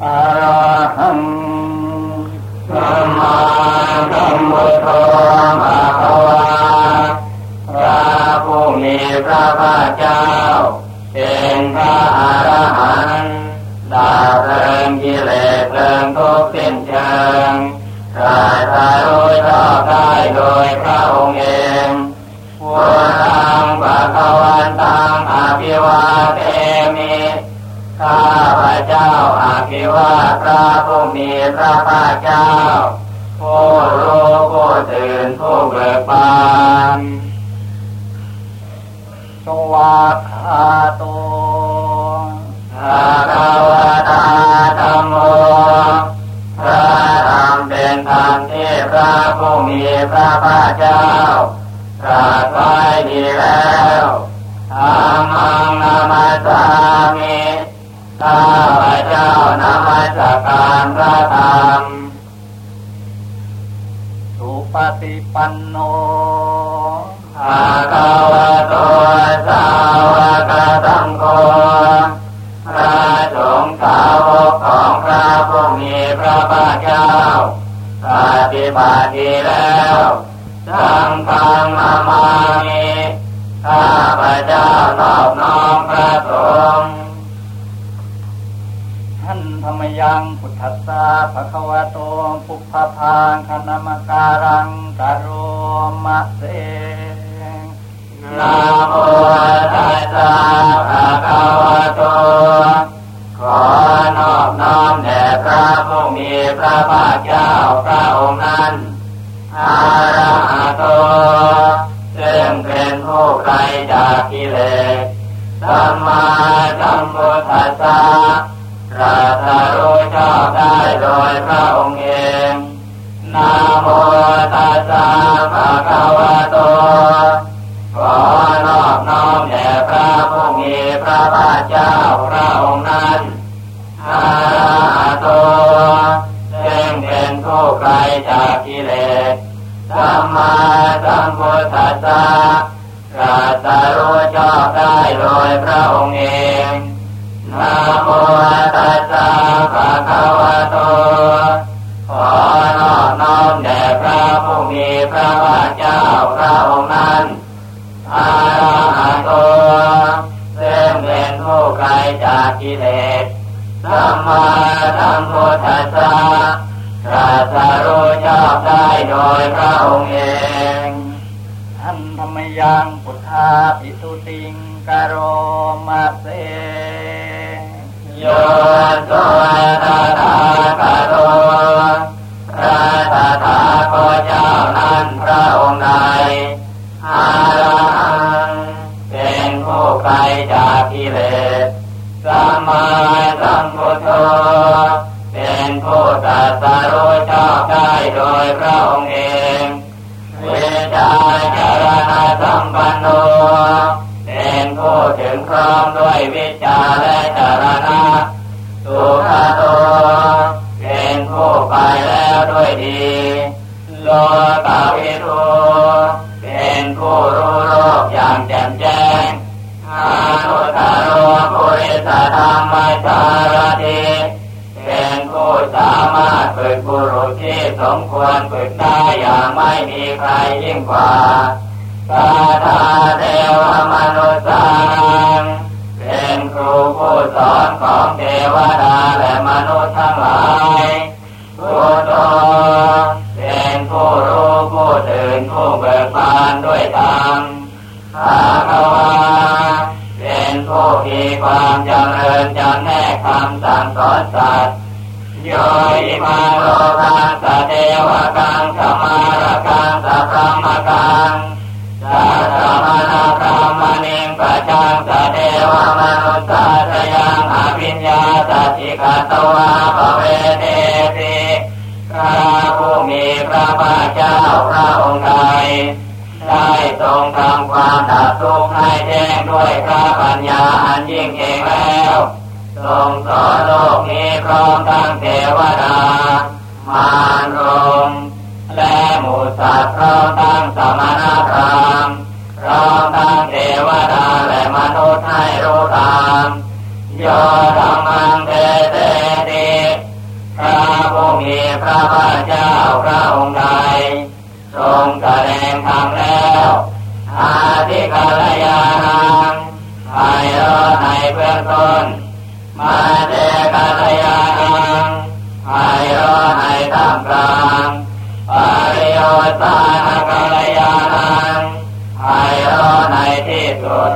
อ มีพระภาคเจ้า ข้าพระเจ้านมัสการพระธรรมสุปฏิปันโนภะคะวะโตสาวกสังโฆพระสงฆ์สาวกของพระผู้มีพระภาคเจ้าปฏิบัติดีแล้วสังฆังนามามิข้าพระเจ้านอบน้อมพระสงฆ์ท่านธรร มยังพุทธัสสะภะคะวะโตปุพพาพังคณมการังกโรมะเสนะโมตัสสะภะคะวะโต ขอนอบน้อมแด่พระผู้มีพระภาคเจ้าพระองค์นั้นอาระหะโตซึ่งเป็นผู้ไกลจากกิเลสสัมมาสัมพุทธัสสะ ตรัสรู้ชอบได้โดยพระองค์เองนะโมตัสสะภะคะวะโต ขอนอบน้อมแด่พระผู้มีพระภาคเจ้าพระองค์นั้นอาระโตซึ่งเป็นผู้ไกลจากกิเลสสัมมาสัมพุทธัสสะตรัสรู้ชอบได้โดยพระองค์เอง นะโมตัสสะภะคะวะโต ขอนอบน้อมแด่พระผู้มีพระภาคเจ้าพระองค์นั้นอาระหะโตซึ่งเป็นผู้ไกลจากกิเลสสัมมาสัมพุทธัสสะตรัสรู้ชอบได้โดยพระองค์เองท่านธรรมยังพุทธาปิสุติงกโรมาเส โยโสตถาคโตพระตถาคตเจ้านั้นพระองค์ใดอาระหังเป็นผู้ไกลจากกิเลสสัมมาสัมพุทโธเป็นผู้ตรัสรู้ชอบได้โดยพระองค์เองเวชาจารณะสัมปันโน ผู้ถึงพร้อมด้วยวิชาและจารณะสุขโตเป็นผู้ไปแล้วด้วยดี โลกาวิทูเป็นผู้รู้โลกอย่างแจ่มแจ้งอานุตตโรปุริสธรรมจารติเป็นผู้สามารถฝึกบุรุษที่สมควรฝึกได้อย่างไม่มีใครยิ่งกว่า ตาตาเทวมนุษย์สังเป็นครูผู้สอนของเทวดาและมนุษย์ทั้งหลายพุทโธเป็นผู้รู้ผู้ตื่นผู้เบิกบานด้วยธรรมภาควาเป็นผู้มีความจำเริญจำแนกคำสั่งสอนสัตว์โยอิมาโลกังสเทวกังสมารกังสัพพมกัง สัตตมนาคามนิงปัจจังสเทวมนุสสาสยังอภิญญาสัจจิกตวาภเวเทติพระผู้มีพระภาคเจ้าพระองค์ใดได้ทรงทำความดับทุกข์ให้แจ้งด้วยพระปัญญาอันยิ่งเองแล้วทรงสอนโลกนี้พร้อมทั้งเทวดามารรมและหมูสัตว์พร้อมทั้งสมณพ ย์ให้รู้ตามโยธรรมังเตเตติพระพาคเจ้าพระองค์ใดทรงแสดงธรรมแล้วอาทิกาลยานังไพเราะในเบื้องต้น มาเดกาลยานังไพเราะในท่ามกลางปริโยสานกาลยานังไพเราะในที่สุด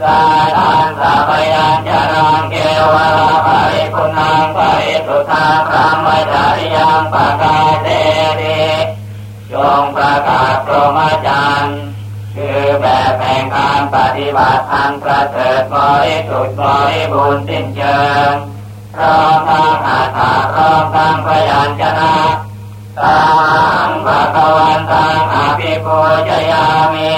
สาธานสัพยัญชนะเกวะปริปุนังปริสุทธาพระมจาริยังปะกาเตติจงประกาศพรหมจรรย์คือแบบแห่งการปฏิบัติอันประเสริฐบริสุทธิ์บริบูรณ์สิ้นเชิงพร้อมทั้งอาถาพร้อมทั้งพยัญชนะตังภะคะวันตังอภิปูชยามิ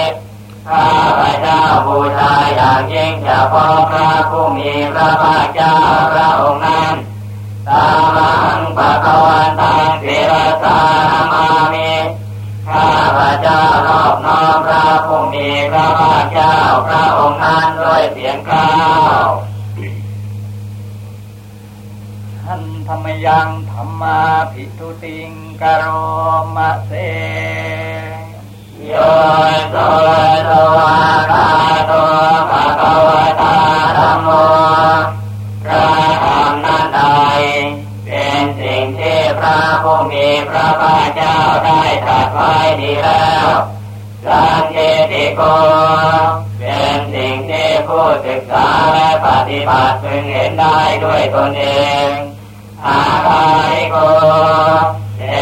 ข้าพเจ้าบูชาอย่างยิ่งเฉพาะพระผู้มีพระภาคเจ้าพระองค์นั้นตังภะคะวันตังเทรสาามามิข้าพเจ้านอบน้อมพระผู้มีพระภาคเจ้าพระองค์นั้นด้วยเสียงกล่าวท่านธรรมยังธรรมาภิทุติงกโรมะเส บัติพึงเห็นได้ด้วยตนเอง อาคาริโก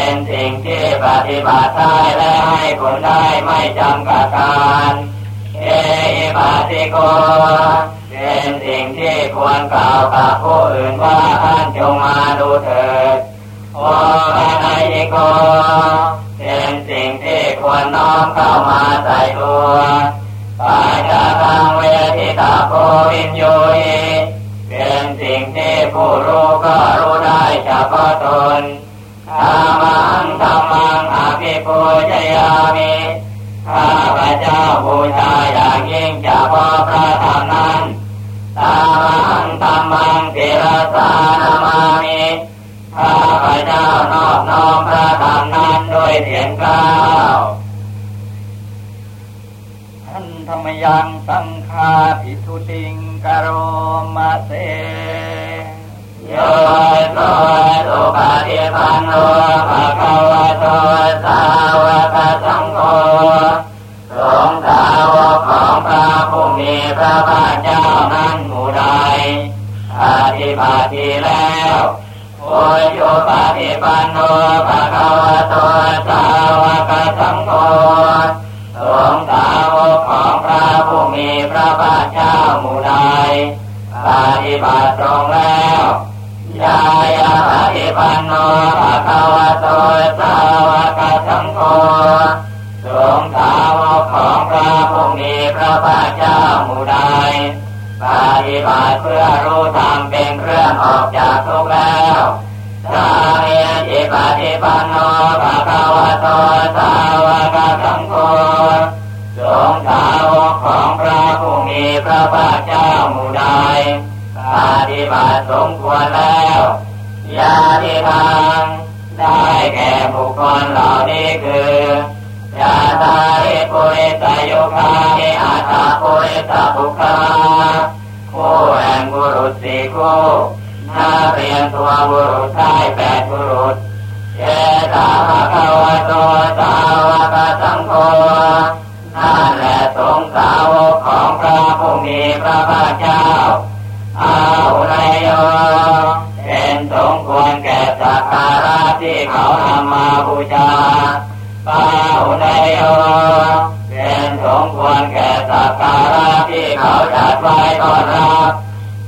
เป็นสิ่งที่ปฏิบัติได้และให้ผลได้ไม่จำกัดการเอปาติโกเป็นสิ่งที่ควรกล่าวกับผู้อื่นว่าท่านจงมาดูเถิดโอปานายิโกเป็นสิ่งที่ควรน้อมเข้ามาใส่ตัวปาจาทังเวทิตาโพวินโยหิเป็นสิ่งที่ผู้รู้ก็รู้ได้เฉพาะตน ธรรมังธรรมังอภิปูชยามิข้าพเจ้าบูชาอย่างยิ่งเฉพาพระธรรมนั้นธรรมังธรรมังเทระสานามามิข้าพเจ้านอบน้อมพระธรรมนั้นด้วยเสียงกล่าวท่านธรรมยังสังฆาภิทุติงกโรมะเส โยโสสุปฏิปันโนภะคะวะโตสาวกสังโฆสงฆ์สาวกของพระผู้มีพระภาคเจ้านั้นหมู่ใดปฏิบัติดีแล้วโอโยปฏิปันโนภะคะวะโตสาวกสังโฆสงฆ์สาวกของพระผู้มีพระภาคเจ้าหมู่ใดปฏิบัติตรงแล้ว ยายาปฏิปันโนภะคะวะโตสาวกสังโฆสงฆ์สาวกของพระผู้มีพระภาคเจ้าหมู่ใดปฏิบัติเพื่อรู้ธรรมเป็นเครื่องออกจากทุกข์แล้วสามีจิปฏิปันโนภะคะวะโตสาวกสังโฆ ฏิบัติสมควรแล้วยาทิทางได้แก่บุคคลเหล่านี้คือยาตาริปุริสโยคานิอาตาปุริสบุคคลาคู่แห่งบุรุษสี่คู่น่าเรียนตัวบุรุษได้แปดบุรุษเยตาภะคะวะโตสาวกสังโฆนั่นแหละสงสาวกของพระผู้มีพระภาคเจ้า อาหุนโยเป็นสมควรแก่สักการะที่เขานำมาบูชาปาหุนโยเป็นสมควรแก่สักการะที่เขาจัดไว้ต้อนรับ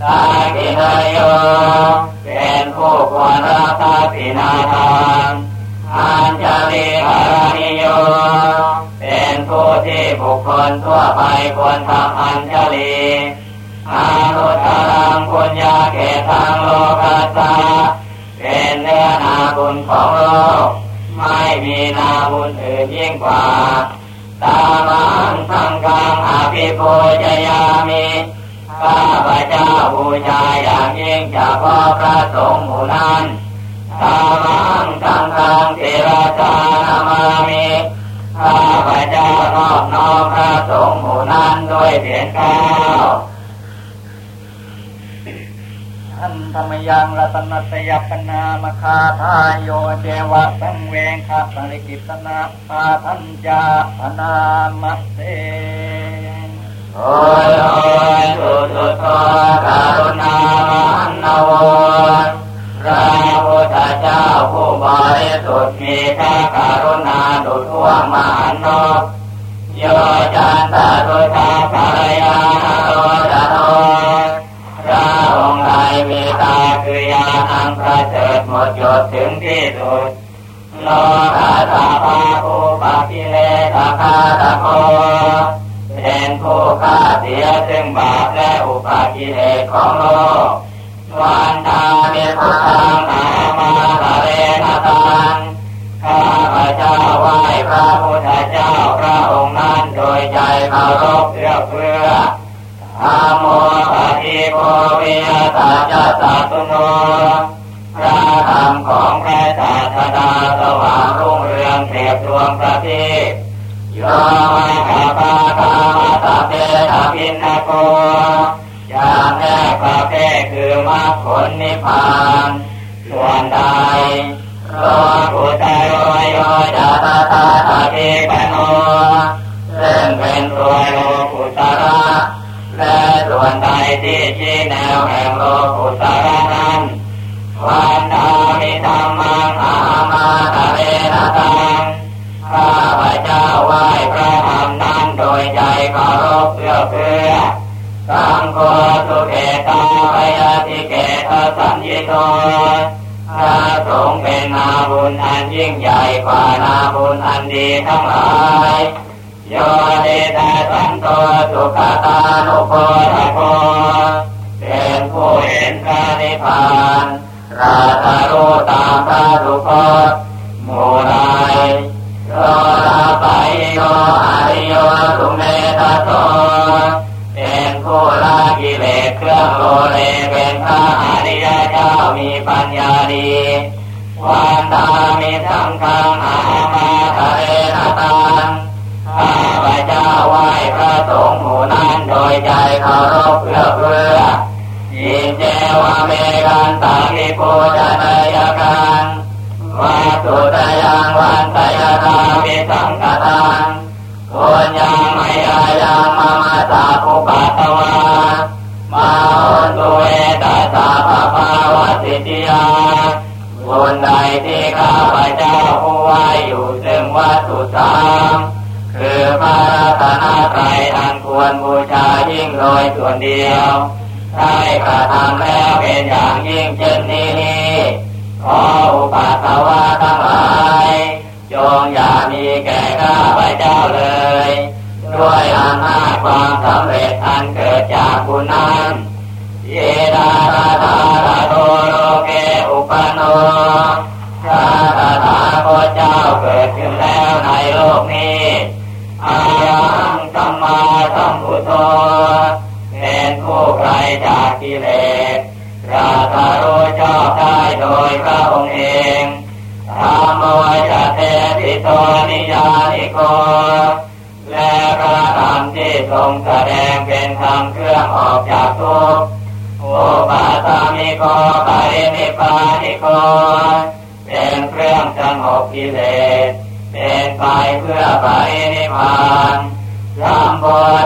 ตากินายโยเป็นผู้ควรรับทักษิณาทานอัญชลีกรณิโย เป็นผู้ที่บุคคลทั่วไปควรทำอัญชลี อนุตรังปุญญาเกตังโลกัสสะเป็นเนื้อนาบุญของโลก ไม่มีนาบุญอื่นยิ่งกว่า ตามังสังกังอภิปูชยามิข้าพระเจ้าบูชาอย่างยิ่งจะพ่อพระสงฆ์หมู่นั้นตามังสังกังเทระตานามามิข้าพระเจ้านอบน้อมพระสงฆ์หมู่นั้นด้วยเสียงก้า ธรรมยังรัตนตยปนามคาทายโยเจวะสังเวงคาปริกิตนาปาทัญจาพนามเสโอ้ยโอ้ยสุดสุโทกรุณามานนวพระพุทธเจ้าผู้บริสุทธิ์มีพระกรุณาดุจท่วงมหันนบโยจันตตุชาภรยาโรจโน องค์ใดมีตาคือยานังประเสริฐหมดจดถึงที่สุดโลกาตาภาภูปกิเลสคาตะโคเป็นผู้ฆ่าเสียซึ่งบาปและอุปากิเลสของโลกวันตาเมพุทธังอามาตะเรนตังข้าพระเจ้าไหว้พระพุทธเจ้าพระองค์นั้นโดยใจเคารพเพื่อเพื่อ อาโมปฏิโภวิยตาจัตุโนพระธรรมของพระศาสดาสว่างรุ่งเรืองเทียบดวงประทีปโยมาคาปาคาตาเตตาพินาโกอย่างแรกประเภทคือมรรคผลนิพพานส่วนใดโลกุตโยโยจัตตาตาทิปโนซึ่งเป็นตัวโลกุตระ และส่วนใดที่ชี้แนวแห่งโลกุตรนั้นวันดามิธรรมังอามาตะเรนตังข้าพระเจ้าไหว้พระธรรมนั้นโดยใจเคารพเพื่อเพื่อสังโฆสุเกตาปยติเกตสัญญิโตพระสงฆ์เป็นนาบุญอันยิ่งใหญ่กว่านาบุญอันดีทั้งหลาย โยเดตาสันโตสุขตานุโพธโพเป็นผู้เห็นพระนิพพานราตารุตามพระสุคตโมรายโยลาไปโยอาริโยสุเมตโตเป็นผู้ละกิเลสเครื่องโลเลเป็นพระอริยเจ้ามีปัญญาดีวันตามีสังฆังอามาทะเรนตัง ข้าพระเจ้าไหว้พระสงฆ์หมู่นั้นโดยใจเคารพเพื่อเพื่อยินเจวะเมกันตามิโพจนายกันวาสุตยังวันตยตามิสังกตังปุญญาไมยายังมามาสาภุปัตวามาหุนตุเอตัสสะภะภาวะสิทธิยาบุญใดที่ข้าพระเจ้าผู้ไหวอยู่ซึ่งวัตถุสาม คือพระรัตนตรัยอันควรบูชายิ่งโดยส่วนเดียว ได้กระทำแล้วเป็นอย่างยิ่งเช่นนี้ขออุปัสสาวะทั้งหลายจงอย่ามีแก่ข้าพเจ้าเลย ด้วยอำนาจความสำเร็จอันเกิดจากบุญนั้นเยดาตาตาตาโตโลเกอุปโนพระตถาคตเจ้าเกิดขึ้นแล้วในโลกนี้ อายังสัมมาสัมพุทโธเป็นผู้ไกลจากกิเลสราตารู้ชอบได้โดยพระองค์เองธรรมวิจเทติโตนิยานิโก และพระธรรมที่ทรงแสดงเป็นธรรมเครื่องออกจากทุกข์โอปาตามิโกปาริมิปานิโก เป็นเครื่องสงบกิเลส เป็นไปเพื่อปรินิพานสัมโพ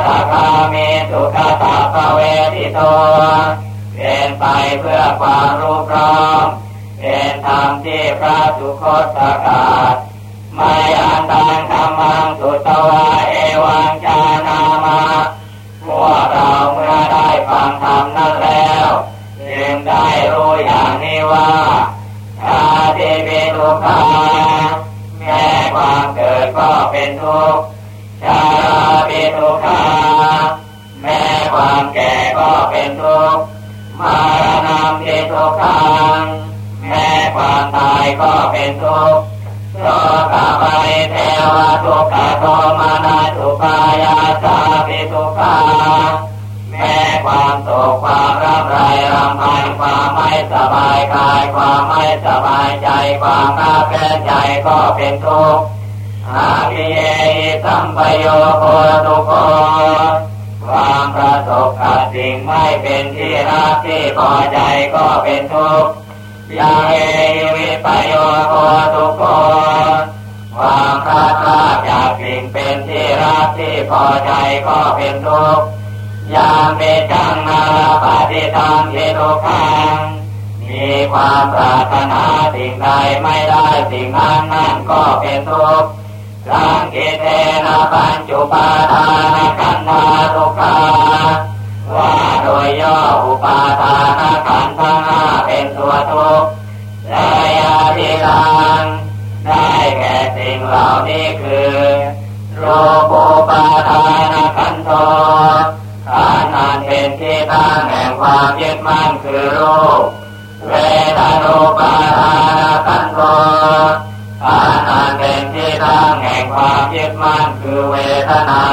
ธคามิสุขตาภเวทิโตเป็นไปเพื่อความรู้พร้อมเป็นธรรมที่พระสุคตประกาศไม่อันตังธรรมังสุตวะเอวังชานามาพวกเราเมื่อได้ฟังธรรมนั้นแล้วจึงได้รู้อย่างนี้ว่าชาติเป็นทุกขา ความเกิดก็เป็นทุกข์ชาราเป็นทุกขาแม้ความแก่ก็เป็นทุกข์มารณะเป็นทุกขังแม้ความตายก็เป็นทุกข์โลกาไปเทวทุกขโทมานาทุปายาสาปิทุกขา แม้ความโศกความร่ำไรรำพันความไม่สบายกาย ความไม่สบายใจ ความน่าแก้ใจก็เป็นทุกข์อาภิเยสัมปโยโคตุโกความประสบกับสิ่งไม่เป็นที่รักที่พอใจก็เป็นทุกข์ยาเอวิปโยโคตุโกความพลาดพลาดจากสิ่งเป็นที่รักที่พอใจก็เป็นทุกข์ ยามเมจังนาปฏิทังเทตุขังมีความปรารถนาสิ่งใดไม่ได้สิ่งนั้นนั่นก็เป็นทุกข์สังเกเทนะปัญจุปาทานขันธาทุกขาว่าโดยย่ออุปาทานขันธ์ทั้งห้าเป็นตัวทุกข์และยาทิรังได้แก่สิ่งเหล่านี้คือรูปุปาทานขันโทขันเป็นที่ตั้งแห่งความยึดมั่นคือรูปเวทนุปาทานขันโทขันนันเป็นที่ตั้งแห่งความยึดมั่นคือเวทนา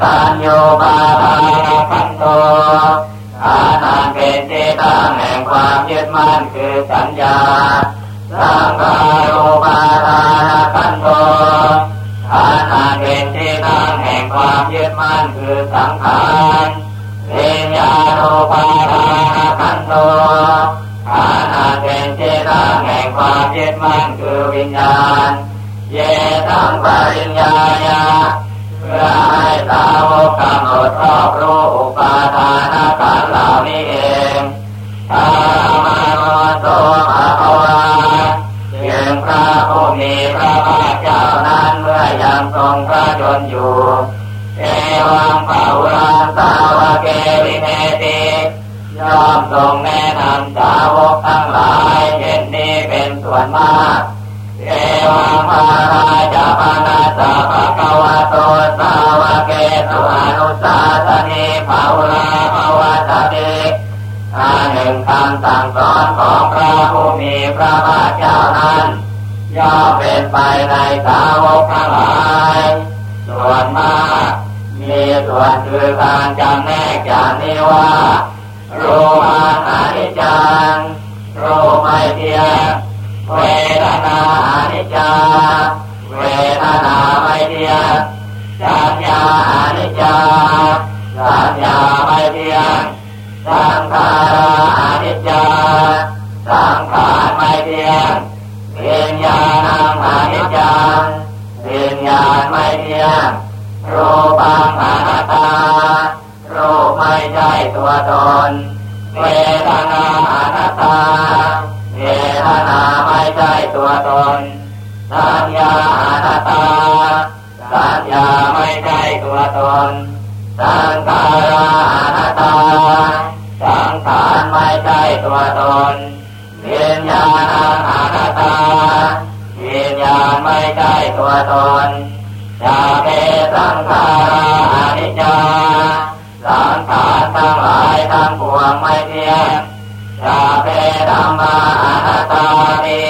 สัญโยปาทานขันโทขันนันเป็นที่ตั้งแห่งความยึดมั่นคือสัญญาสังขารุปาทานขันโท ขันนันเป็นที่ตั้งแห่งความยึดมั่นคือสังขารวิญญาณุปาทานขันโทขันนันเป็นที่ตั้งแห่งความยึดมั่นคือวิญญาณ เยตังปริญญาญาเพื่อให้สาวกกำหนดรอบรู้อุปาทานขันธ์เหล่านี้เองธรรมโนโตภะคะวาจึงพระผู้มีพระภาค ยังทรงพระชนอยู่เอวังภาวราสาวเกวิเนติย่อมทรงแนะนำสาวกทั้งหลายเช่นนี้เป็นส่วนมากเอวังพาราจาปนาสาภะควะโตสาวเกตุอนุสาสนีภาวราภาวะตติอาหนึ่งคำสั่งสอนของพระผู้มีพระภาคเจ้านั้น ย่อเป็นไปในสาวกทั้งหลาย ส่วนมาก มีส่วนคือการจำแนกอย่างนี้ว่ารูมาอนิจจังรูไม่เที่ยงเวทนาอนิจจาเวทนาไม่เที่ยงสัญญาอนิจจาสัญญาไม่เที่ยงสังขาราอนิจจาสังขารไม่เที่ยง วิญญาณังอนิจจังวิญญาณไม่เที่ยงรูปังอนัตตา รูปไม่ใช่ตัวตน เวทนาอนัตตา เวทนาไม่ใช่ตัวตน สัญญาอนัตตา สัญญาไม่ใช่ตัวตน สังขาราอนัตตา สังขารไม่ใช่ตัวตน ตัวตนชาเมสังขาราอนิจจาสังขารทั้งหลายทั้งปวงไม่เที่ยงชาเมธรรมาอนัตตานิ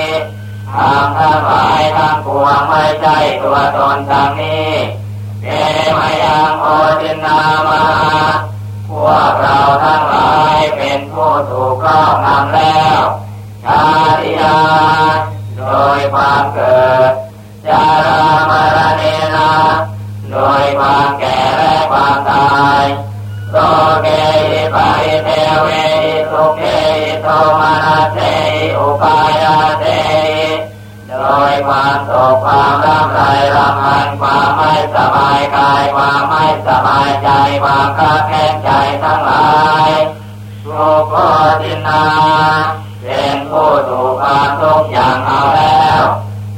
ธรรมทั้งหลายทั้งปวงไม่ใช่ตัวตนทางนี้เอมยังโอจินนามาพวกเราทั้งหลายเป็นผู้ถูกครอบงำแล้วชาติยาโดยความเกิด จารามรณเนาโดยความแก่และความตายโตเกิปะอิเทเวิสุเกหิโทมานาเตอุปายาเตโดยความโศกความร่ำไรรำพันความไม่สบายกายความไม่สบายใจความคับแค้นใจทั้งหลายทุกขตินาเป็นผู้ถูกความทุกข์อย่างเอาแล้ว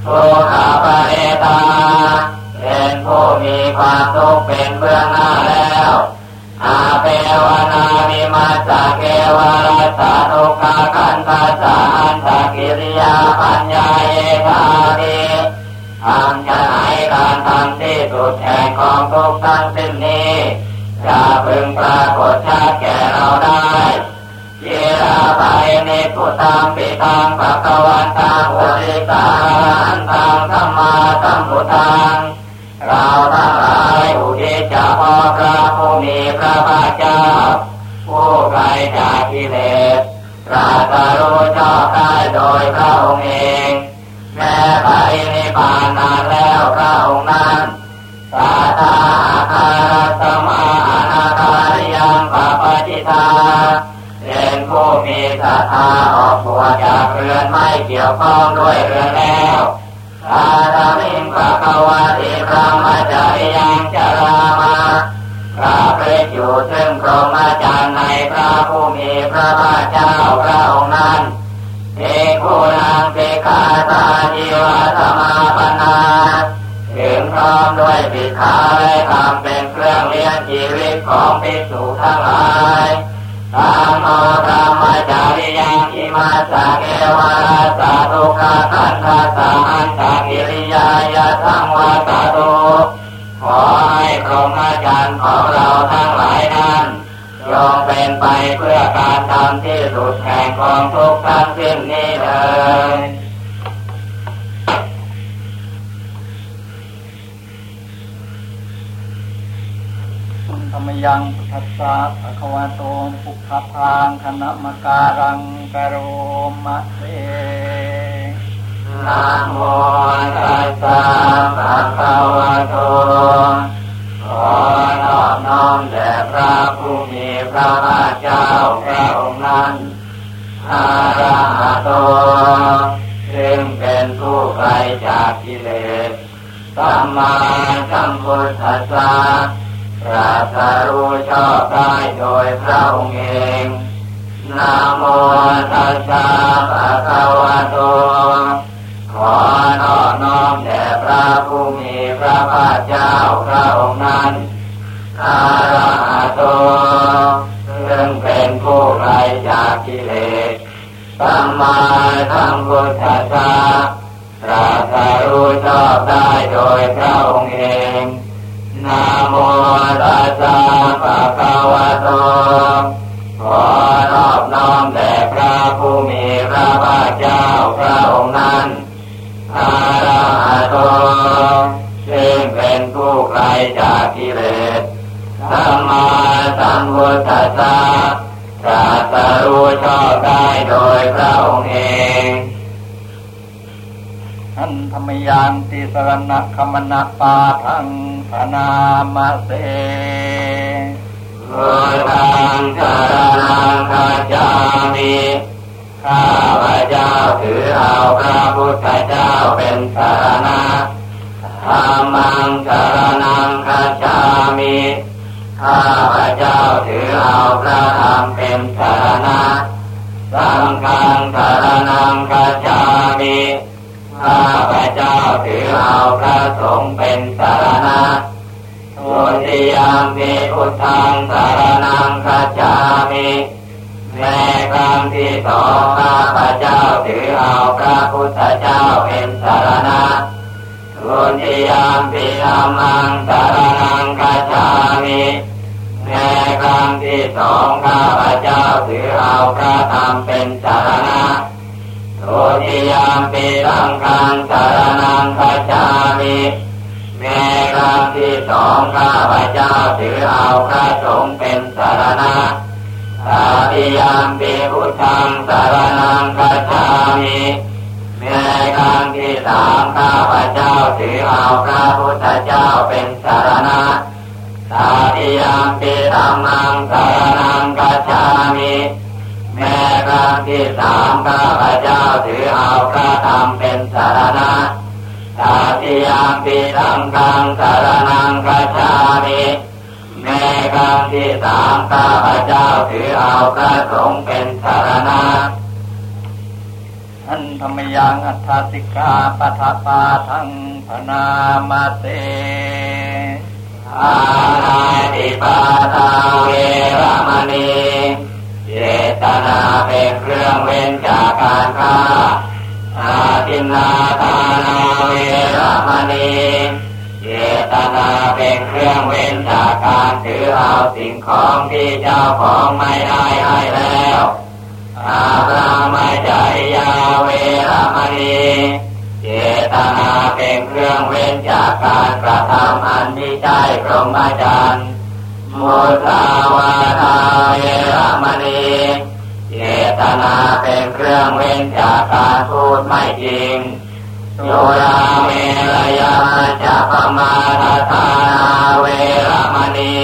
ทุกขปะเอตาเป็นผู้มีความทุกข์เป็นเบื้องหน้าแล้ว อาเปวนามิมาสาเกวรัสานุกาคันตาสาอันตากิริยาปัญญาเอกาติทำจะไหนการทำที่สุดแห่งของทุกทั้งสิ้นนี้จะพึงปรากฏชัดแก่เราได้ ยราไปในพุทธังปิตังปะกวันตังอุริสาหันตังธรรมาสัมพุทังเราทั้งหลายอุทิศจะพอพระผู้มีพระภาคเจ้าผู้ไกลจากกิเลสตรัสรู้ชอบได้โดยพระองค์เอง แม้ไปนิพานนานแล้วพระองค์นั้นสาธาอาคารสมานาคายังปปจิตา มีศรัทธาออกบวจากเรือนไม่เกี่ยวข้องด้วยเรือนแล้วอาธามิงปะกวาติพระมจาริยังจารามาพระเพชอยู่ซึ่งพรหมจารย์ในพระผู้มีพระภาคเจ้าพระองค์นั้นเอกโนางเสกาตาจิวาธมาปนาถึงพร้อมด้วยปิขาและทำเป็นเครื่องเลี้ยงชีวิตของภิกษุทั้งหลาย ธรรมโอธรรมจาริยังอิมาสะเกวาราสาทุกขาคันธาสะอันตากิริยายะสังวาสาตุขอให้พรหมจารย์ของเราทั้งหลายนั้นจงเป็นไปเพื่อการทำที่สุดแห่งกองทุกข์ทั้งสิ้นนี้เลย มยังทัสสะภะคะวะโตปุคพางคณะมการังกโรมะเสนะโมตัสสะภะคะวะโตขอนอบน้อมแด่พระผู้มีพระภาคเจ้าพระองค์นั้นอาระหะโตซึ่งเป็นผู้ไกลจากกิเลสสัมมาสัมพุทธัสสะ ตรัสรู้ชอบได้โดยพระองค์เองนะโมตัสสะภะคะวะโต ขอนอบน้อมแด่พระผู้มีพระภาคเจ้าพระองค์นั้นอาระหะโตซึ่งเป็นผู้ไกลจากกิเลสสัมมาสัมพุทธัสสะตรัสรู้ชอบได้โดยพระองค์เอง นะโมตัสสะภะคะวะโตขอนอบน้อมแด่พระผู้มีพระภาคเจ้าพระองค์นั้นอาระหะโตซึ่งเป็นผู้ไกลจากกิเลสสัมมาสัมพุทธัสสะตรัสรู้ชอบได้โดยพระองค์เองท่านธรรมยานติสรณะคมณะปาทัง ธนามาเสพุทธังสารนังคาจามิข้าพระเจ้าถือเอาพระพุทธเจ้าเป็นสารณะธรรมังสารนังคาจามิข้าพระเจ้าถือเอาพระธรรมเป็นสารณะสังฆังสารนังคาจามิ ข้าพระเจ้าถือเอาพระสงฆ์เป็นสารณะทุติยามมีพุทังสารนังคัจามิแม้ครั้งที่สองข้าพระเจ้าถือเอาพระพุทธเจ้าเป็นสารณะทุติยามปีธรรมังสารนังคัจจามิแม้ครั้งที่สองข้าพระเจ้าถือเอาพระธรรมเป็นสารณะ ทุติยามปีสังฆังสารนังคัจามิแม้ครั้งที่สองข้าพระเจ้าถือเอาพระสงฆ์เป็นสารณะตาติยามปีพุทธังสารนังคัจามิแม้ครั้งที่สามข้าพระเจ้าถือเอาพระพุทธเจ้าเป็นสารณะตาติยามปีธรรมังสารนังคัจจามิ แม้ครั้งที่สามข้าพระเจ้าถือเอาพระธรรมเป็นสารณะตาติยามปีสังฆังสารนังกัจฉามิแม้ครั้งที่สามข้าพระเจ้าถือเอาพระสงฆ์เป็นสารณะอันธรรมยังอัฏฐสิกาปัฏปาทังพนามาเตอานาติปาตาเวรมณี ตนาเป็นเครื่องเว้นจากการฆ่าอาทินาทานาเวรมณีเจตนาเป็นเครื่องเว้นจากการถือเอาสิ่งของที่เจ้าของไม่ได้ให้แล้วอาบราไม่ใจยาเวรมณีเจตนาเป็นเครื่องเว้นจากการกระทำอันที่ใจพรหมจรรย์ มุสาวาทาเวรมณีเจตนาเป็นเครื่องเว้นจากการพูดไม่จริงสสุราเมรยาจะปมาทธาเวรมณี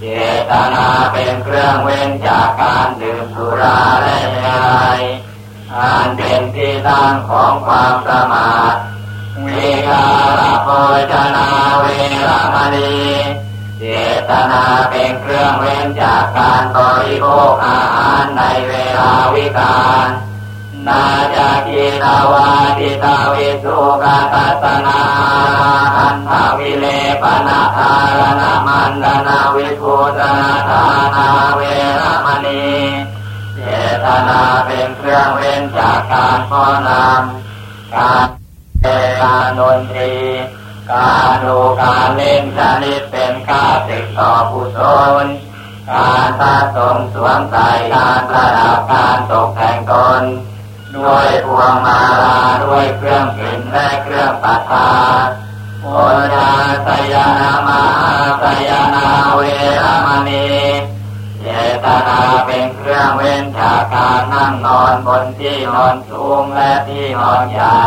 เจตนาเป็นเครื่องเว้นจากการดื่มสุราและเมรัยอันเป็นที่ตั้งของความประมาทวิกาลโภชนาเวรมณี ตนาเป็นเครื่องเว้นจากการบริโภคอาหารในเวลาวิกาลนาจากิตาวาติตาวิสุกาตัสนาอันทวิเลปนาทารณมันดนาวิภูตนาทานาเวรมณีเจตนาเป็นเครื่องเว้นจากการพ้อนำการเตารนนตรี การดูการเล่นชนิดเป็นข้าศึกต่อผู้ชนการสะสมสวมใส่การประดับการตกแต่งตน ด้วยพวงมาลาด้วยเครื่องกลิ่นและเครื่องปัทาโอญาสยนามาสยนาเวรมณีเจตนาเป็นเครื่องเว้นจากการนั่งนอนบนที่นอนสูงและที่นอนใหญ่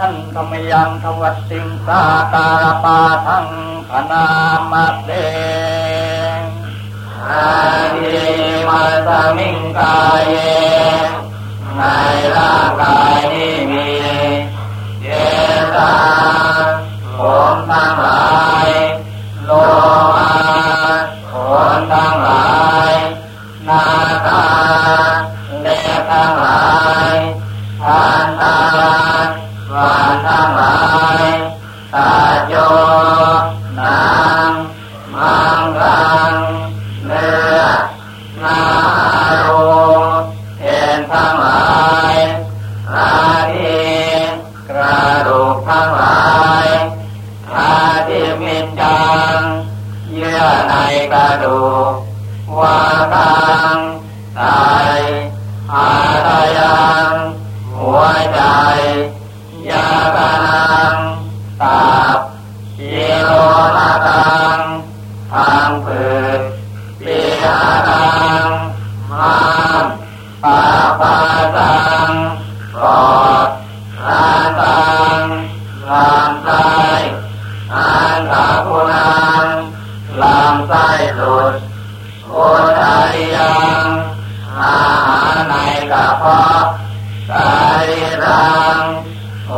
ท่านธรรมยังทวัตสิงสาการปาทังพนามาเตอาทิมาสมิงกายในร่างกายนี้มีเจตาผมทั้งหลายโลมาขนทั้งหลายนาตาเล็บทั้งหลายทานตา วันทั้งหลายตาโยนางมังกังเนื้อนาโรเห็นทั้งหลายอาทิกระดูกทั้งหลายอาทิมินจังเยื่อในกระดูกวาตังไตอาตยังหัวใจ ยาตานังตับกิโลมาตังทางผืดปีอาตังมามปาปาตังปอดลานตังลำไส้อันตาพุนังลำไส้หลุดโอทาริยังอาหารในกระเพาะกายรัง โอ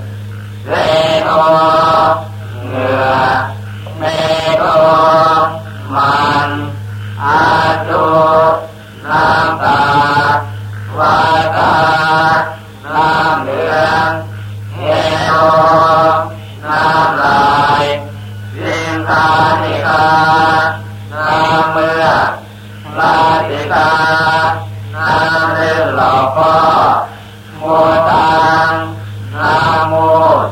นาน้ำเมื่อลาติกาน้ำเลือดหลอกโมตังน้ำมูด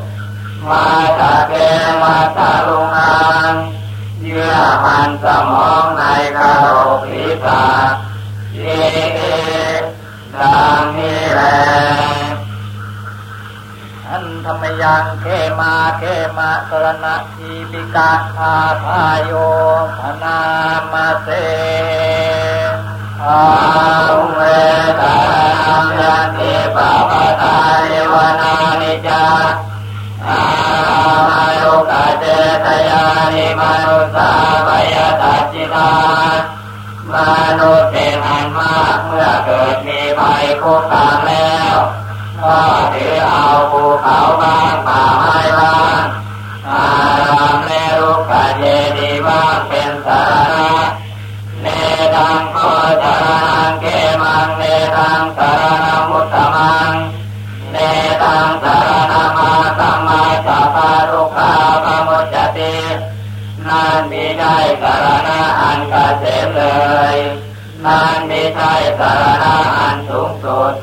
มาตาเกมาตาลุงอังเยื่อมันสมองในกระโหลกศีรษะเยดังนี้แหละ ยังเขมาเขมาสรณะทีปิกาคาทายโยพนามาเสอาเวตานัมยันติปะปะตาเยวนานิจาอามายุกะเจตยานิมนุสาปยตัจิตามนุษย์เป็นอันมากเมื่อเกิดมีภัยคุกคามแล้ว ก็ถือเอาภูเขาบ้างป่าไม้บ้างอารามและรุกขเจดีบ้างเป็นสาระเนตังโคจารังเกมังเนตังสารนมุตตมังเนตังสารนามาสัมมาสัพพะรุขาปมุจจตินั่นมีได้สารณะอันกเกษมเลยนั่นมีใช่สารณะอันสูงสุด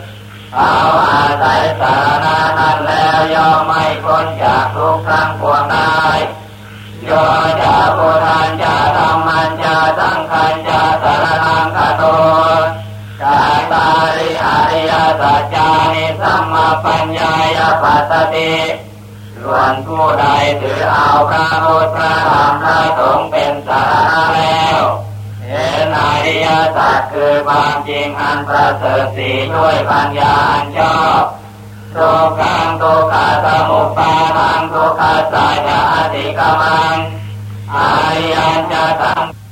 เอาอาศัยสารณะนั้นแล้วย่อมไม่พ้นจากทุกข์ทั้งปวงได้โยจะโบราณจะธรรมันจะสังขันจะสารนังคโตกายตาริอริยสัจจานิสัมมาปัญญายปัสสติส่วนผู้ใดถือเอาพระพุทธพระธรรมพระสงฆ์เป็นสาระแล้ว นอริยสัจคือความจริงอันประเสริฐสีด้วยปัญญาอันชอบทุกขังทุกขาสมุปาทังทุกขาสายาติกมังอริยันจะทำ